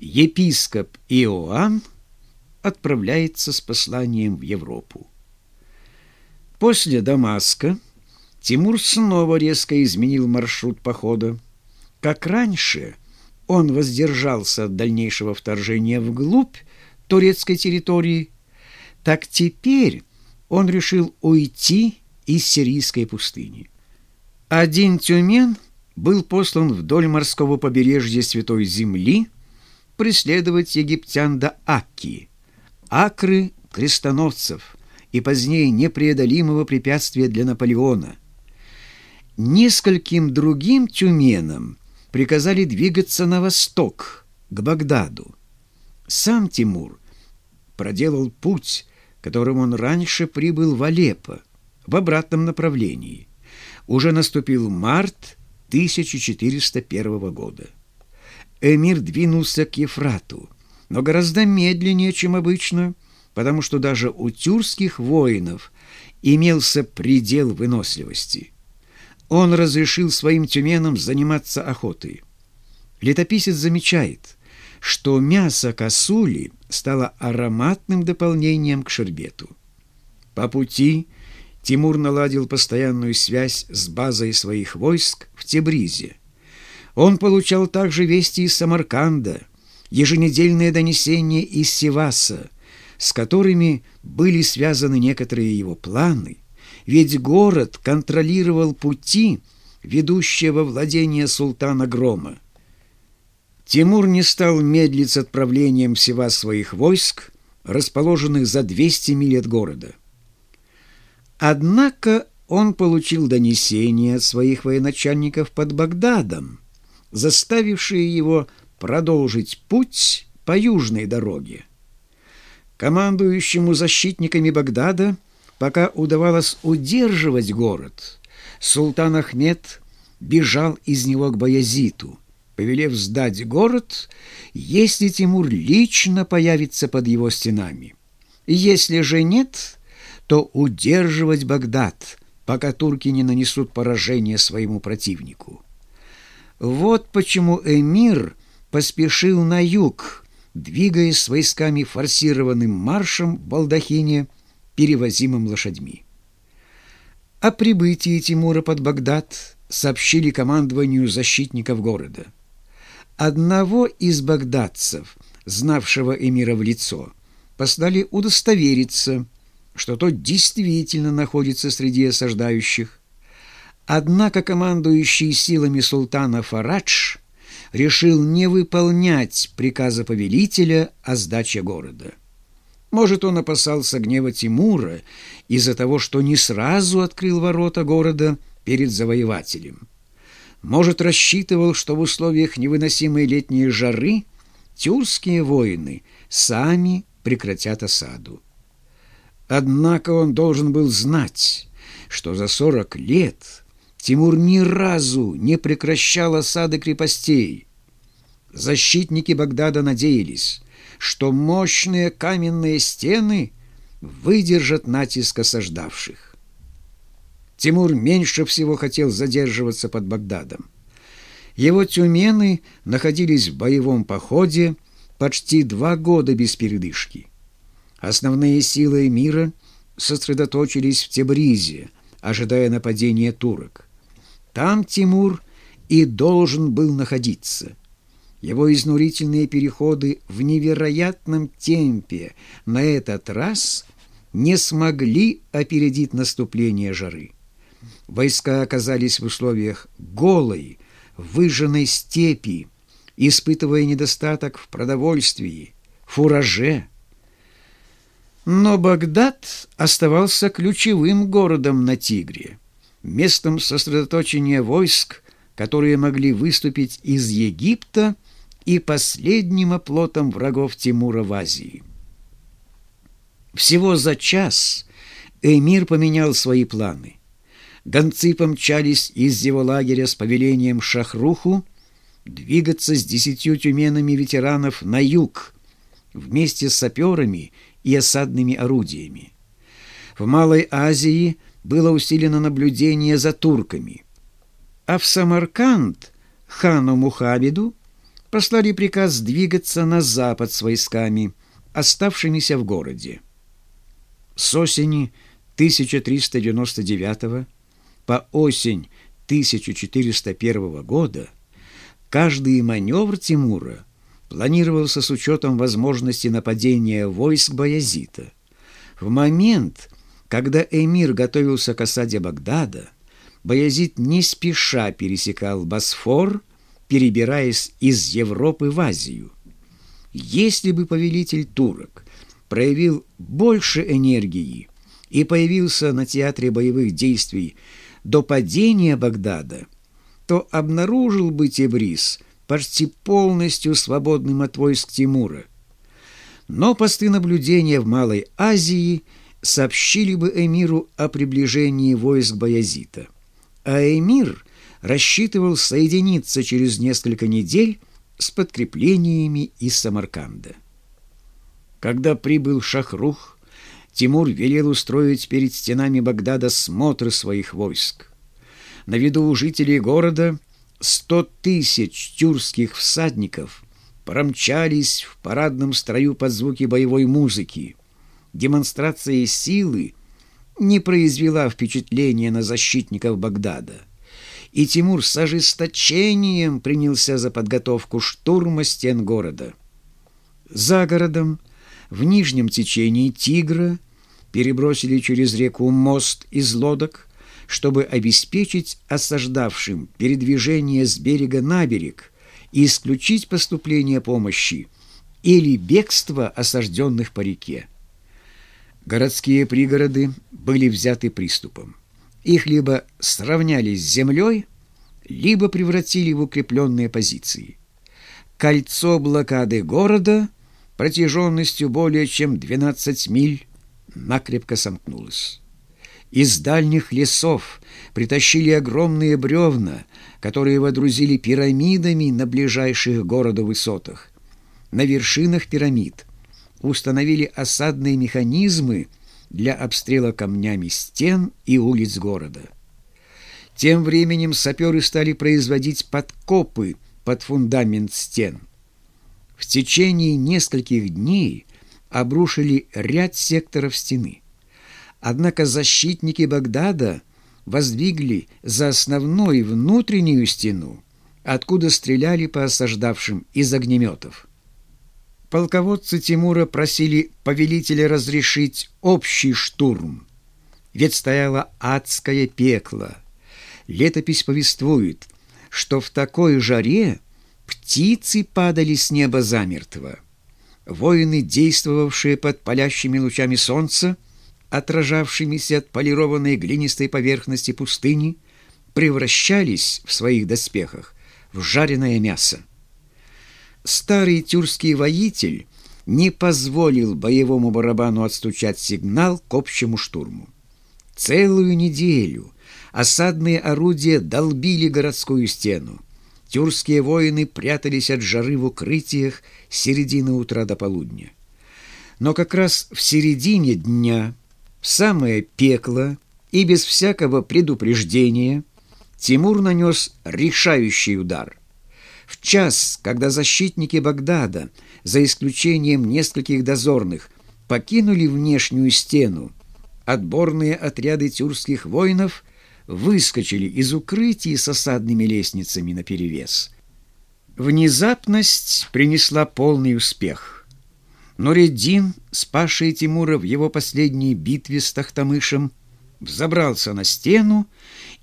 епископ Иоанн отправляется с посланием в Европу. После Дамаска Тимур снова резко изменил маршрут похода. Как раньше, он воздержался от дальнейшего вторжения вглубь турецкой территории, так теперь он решил уйти из сирийской пустыни. Один тюмен был послан вдоль морского побережья Святой Земли преследовать египтян до Акки, Акры крестоносцев и позднее непреодолимого препятствия для Наполеона. Нескольким другим тюменам приказали двигаться на восток, к Багдаду. Сам Тимур проделал путь, которым он раньше прибыл в Алеппо, в обратном направлении. Уже наступил март 1401 года. Эмир двинулся к Ефрату, но гораздо медленнее, чем обычно, потому что даже у тюркских воинов имелся предел выносливости. Он разрешил своим тюменам заниматься охотой. Летописец замечает, что мясо косули стало ароматным дополнением к шербету. По пути Тимур наладил постоянную связь с базой своих войск в Тебризе. Он получал также вести из Самарканда, еженедельные донесения из Севаса, с которыми были связаны некоторые его планы, ведь город контролировал пути, ведущие во владение султана Грома. Тимур не стал медлить с отправлением в Севас своих войск, расположенных за 200 миль от города. Однако он получил донесение от своих военачальников под Багдадом, заставившие его продолжить путь по южной дороге. Командующему защитниками Багдада пока удавалось удерживать город, султан Ахмед бежал из него к Баязиту, повелев сдать город, если Тимур лично появится под его стенами. Если же нет, то удерживать Багдад, пока турки не нанесут поражение своему противнику. Вот почему эмир поспешил на юг, двигаясь с войсками форсированным маршем в балдахине, перевозимым лошадьми. О прибытии Тимура под Багдад сообщили командованию защитников города. Одного из багдадцев, знавшего эмира в лицо, послали удостовериться – что тот действительно находится среди осаждающих. Однако командующий силами султана Фарадж решил не выполнять приказа повелителя о сдаче города. Может, он опасался гнева Тимура из-за того, что не сразу открыл ворота города перед завоевателем. Может, рассчитывал, что в условиях невыносимой летней жары тюркские воины сами прекратят осаду. Однако он должен был знать, что за сорок лет Тимур ни разу не прекращал осады крепостей. Защитники Багдада надеялись, что мощные каменные стены выдержат натиск осаждавших. Тимур меньше всего хотел задерживаться под Багдадом. Его тюмены находились в боевом походе почти два года без передышки. Основные силы мира сосредоточились в Тебризе, ожидая нападения турок. Там Тимур и должен был находиться. Его изнурительные переходы в невероятном темпе на этот раз не смогли опередить наступление жары. Войска оказались в условиях голой, выжженной степи, испытывая недостаток в продовольствии, фураже, но Багдад оставался ключевым городом на Тигре, местом сосредоточения войск, которые могли выступить из Египта и последним оплотом врагов Тимура в Азии. Всего за час эмир поменял свои планы. Гонцы помчались из его лагеря с повелением Шахруху двигаться с десятью тюменами ветеранов на юг вместе с саперами и осадными орудиями. В Малой Азии было усилено наблюдение за турками, а в Самарканд хану Мухабиду послали приказ двигаться на запад с войсками, оставшимися в городе. С осени 1399 по осень 1401 года каждый маневр Тимура планировался с учетом возможности нападения войск Баязита. В момент, когда эмир готовился к осаде Багдада, Баязид не спеша пересекал Босфор, перебираясь из Европы в Азию. Если бы повелитель турок проявил больше энергии и появился на театре боевых действий до падения Багдада, то обнаружил бы Тебриз почти полностью свободным от войск Тимура. Но посты наблюдения в Малой Азии сообщили бы эмиру о приближении войск Баязита. А эмир рассчитывал соединиться через несколько недель с подкреплениями из Самарканда. Когда прибыл Шахрух, Тимур велел устроить перед стенами Багдада смотр своих войск. На виду у жителей города сто тысяч тюркских всадников промчались в парадном строю под звуки боевой музыки. Демонстрация силы не произвела впечатления на защитников Багдада, и Тимур с ожесточением принялся за подготовку штурма стен города. За городом в нижнем течении Тигра перебросили через реку мост из лодок, чтобы обеспечить осаждавшим передвижение с берега на берег и исключить поступление помощи или бегство осажденных по реке. Городские пригороды были взяты приступом. Их либо сравняли с землей, либо превратили в укрепленные позиции. Кольцо блокады города – протяженностью более чем 12 миль накрепко сомкнулась. Из дальних лесов притащили огромные бревна, которые водрузили пирамидами на ближайших городу высотах. На вершинах пирамид установили осадные механизмы для обстрела камнями стен и улиц города. Тем временем саперы стали производить подкопы под фундамент стен – в течение нескольких дней обрушили ряд секторов стены. Однако защитники Багдада воздвигли за основной внутреннюю стену, откуда стреляли по осаждавшим из огнеметов. Полководцы Тимура просили повелителя разрешить общий штурм, ведь стояло адское пекло. Летопись повествует, что в такой жаре Птицы падали с неба замертво. Воины, действовавшие под палящими лучами солнца, отражавшимися от полированной глинистой поверхности пустыни, превращались в своих доспехах в жареное мясо. Старый тюркский воитель не позволил боевому барабану отстучать сигнал к общему штурму. Целую неделю осадные орудия долбили городскую стену. Тюркские воины прятались от жары в укрытиях с середины утра до полудня. Но как раз в середине дня, в самое пекло и без всякого предупреждения, Тимур нанес решающий удар. В час, когда защитники Багдада, за исключением нескольких дозорных, покинули внешнюю стену, отборные отряды тюркских воинов выскочили из укрытий с осадными лестницами наперевес. Внезапность принесла полный успех. Но Реддин, спасший Тимура в его последней битве с Тахтамышем, взобрался на стену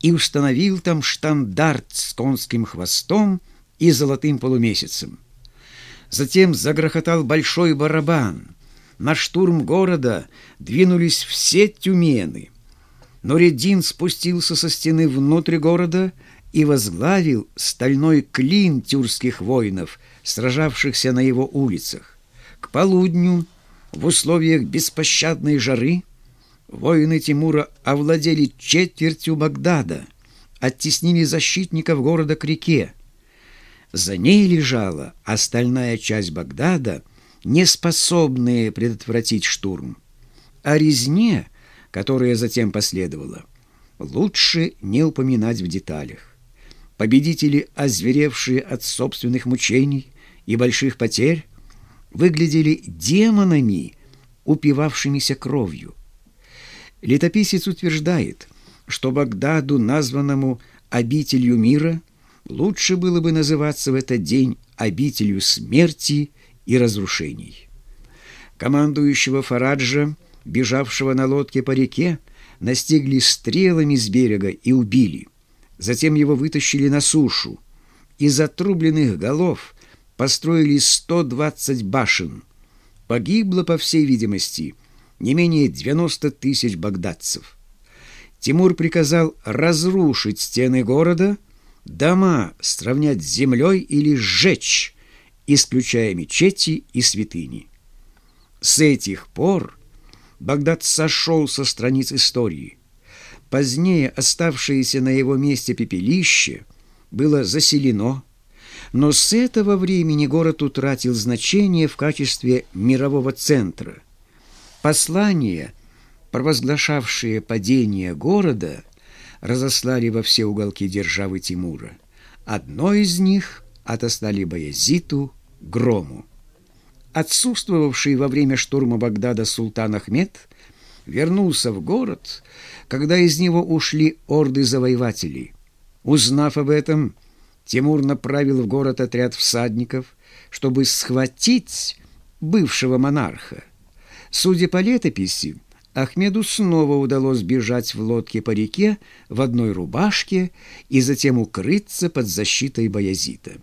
и установил там штандарт с конским хвостом и золотым полумесяцем. Затем загрохотал большой барабан. На штурм города двинулись все тюмены — Нуриддин спустился со стены внутрь города и возглавил стальной клин тюркских воинов, сражавшихся на его улицах. К полудню, в условиях беспощадной жары, воины Тимура овладели четвертью Багдада, оттеснили защитников города к реке. За ней лежала остальная часть Багдада, не способная предотвратить штурм. О резне – которая затем последовала, лучше не упоминать в деталях. победители, озверевшие от собственных мучений и больших потерь, выглядели демонами, упивавшимися кровью. Летописец утверждает, что Багдаду, названному обителью мира, лучше было бы называться в этот день обителью смерти и разрушений. Командующего Фараджа, бежавшего на лодке по реке, настигли стрелами с берега и убили. Затем его вытащили на сушу. Из отрубленных голов построили 120 башен. Погибло, по всей видимости, не менее 90 тысяч багдадцев. Тимур приказал разрушить стены города, дома сравнять с землей или сжечь, исключая мечети и святыни. С этих пор Багдад сошел со страниц истории. Позднее оставшееся на его месте пепелище было заселено, но с этого времени город утратил значение в качестве мирового центра. Послания, провозглашавшие падение города, разослали во все уголки державы Тимура. Одно из них отослали Баязиту Грому. Отсутствовавший во время штурма Багдада султан Ахмед вернулся в город, когда из него ушли орды завоевателей. Узнав об этом, Тимур направил в город отряд всадников, чтобы схватить бывшего монарха. Судя по летописи, Ахмеду снова удалось бежать в лодке по реке в одной рубашке и затем укрыться под защитой Баязита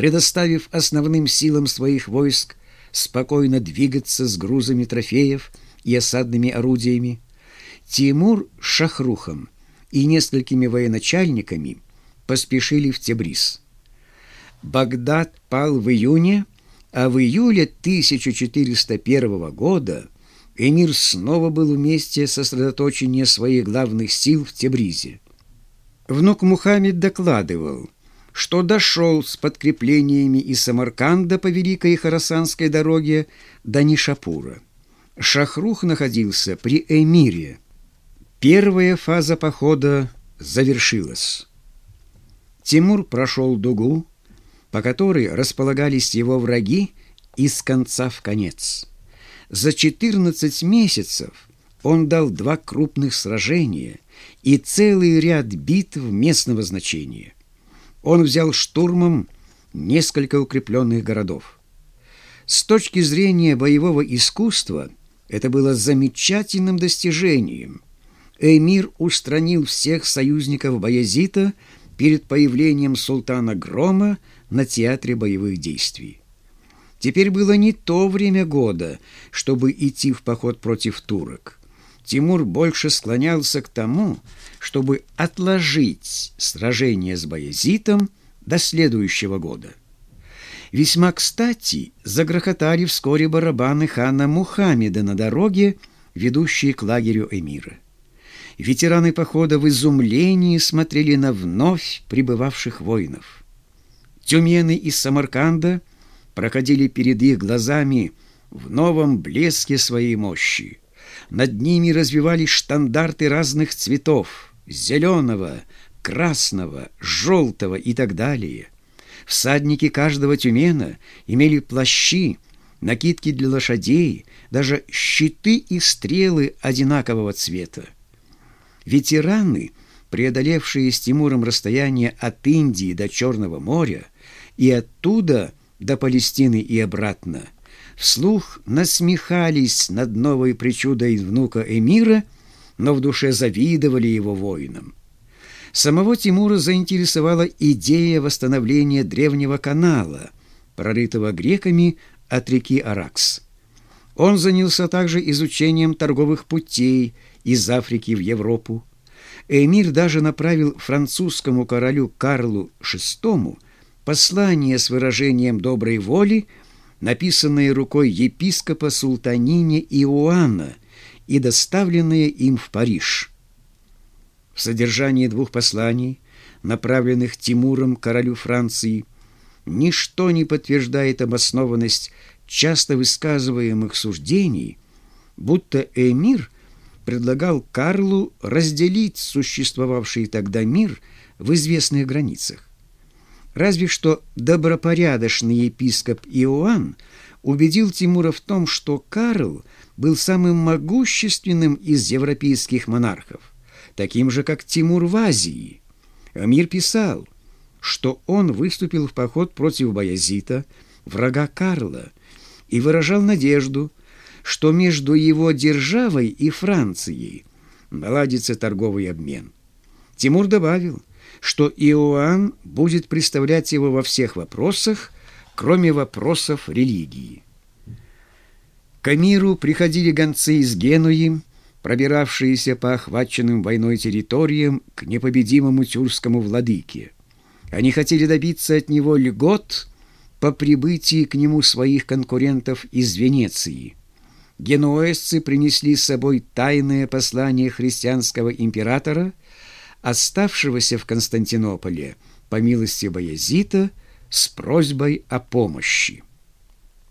предоставив основным силам своих войск спокойно двигаться с грузами трофеев и осадными орудиями, Тимур с Шахрухом и несколькими военачальниками поспешили в Тебриз. Багдад пал в июне, а в июле 1401 года эмир снова был вместе сосредоточения своих главных сил в Тебризе. Внук Мухаммед докладывал – что дошел с подкреплениями из Самарканда по Великой Харасанской дороге до Нишапура. Шахрух находился при Эмире. Первая фаза похода завершилась. Тимур прошел дугу, по которой располагались его враги, из конца в конец. За 14 месяцев он дал два крупных сражения и целый ряд битв местного значения – он взял штурмом несколько укрепленных городов. С точки зрения боевого искусства это было замечательным достижением. Эмир устранил всех союзников Баязита перед появлением султана Грома на театре боевых действий. Теперь было не то время года, чтобы идти в поход против турок. Тимур больше склонялся к тому, чтобы отложить сражение с Баязитом до следующего года. Весьма кстати загрохотали вскоре барабаны хана Мухаммеда на дороге, ведущей к лагерю эмира. Ветераны похода в изумлении смотрели на вновь прибывавших воинов. Тюмены из Самарканда проходили перед их глазами в новом блеске своей мощи. Над ними развивались штандарты разных цветов – зеленого, красного, желтого и так далее. Всадники каждого тюмена имели плащи, накидки для лошадей, даже щиты и стрелы одинакового цвета. Ветераны, преодолевшие с Тимуром расстояние от Индии до Черного моря и оттуда до Палестины и обратно – вслух насмехались над новой причудой внука эмира, но в душе завидовали его воинам. Самого Тимура заинтересовала идея восстановления древнего канала, прорытого греками от реки Аракс. Он занялся также изучением торговых путей из Африки в Европу. Эмир даже направил французскому королю Карлу VI послание с выражением доброй воли написанные рукой епископа Султанине Иоанна и доставленные им в Париж. В содержании двух посланий, направленных Тимуром королю Франции, ничто не подтверждает обоснованность часто высказываемых суждений, будто эмир предлагал Карлу разделить существовавший тогда мир в известных границах. Разве что добропорядочный епископ Иоанн убедил Тимура в том, что Карл был самым могущественным из европейских монархов, таким же, как Тимур в Азии. Амир писал, что он выступил в поход против Баязита, врага Карла, и выражал надежду, что между его державой и Францией наладится торговый обмен. Тимур добавил, что Иоанн будет представлять его во всех вопросах, кроме вопросов религии. К Амиру приходили гонцы из Генуи, пробиравшиеся по охваченным войной территориям к непобедимому тюркскому владыке. Они хотели добиться от него льгот по прибытии к нему своих конкурентов из Венеции. Генуэзцы принесли с собой тайное послание христианского императора, оставшегося в Константинополе по милости Баязита с просьбой о помощи.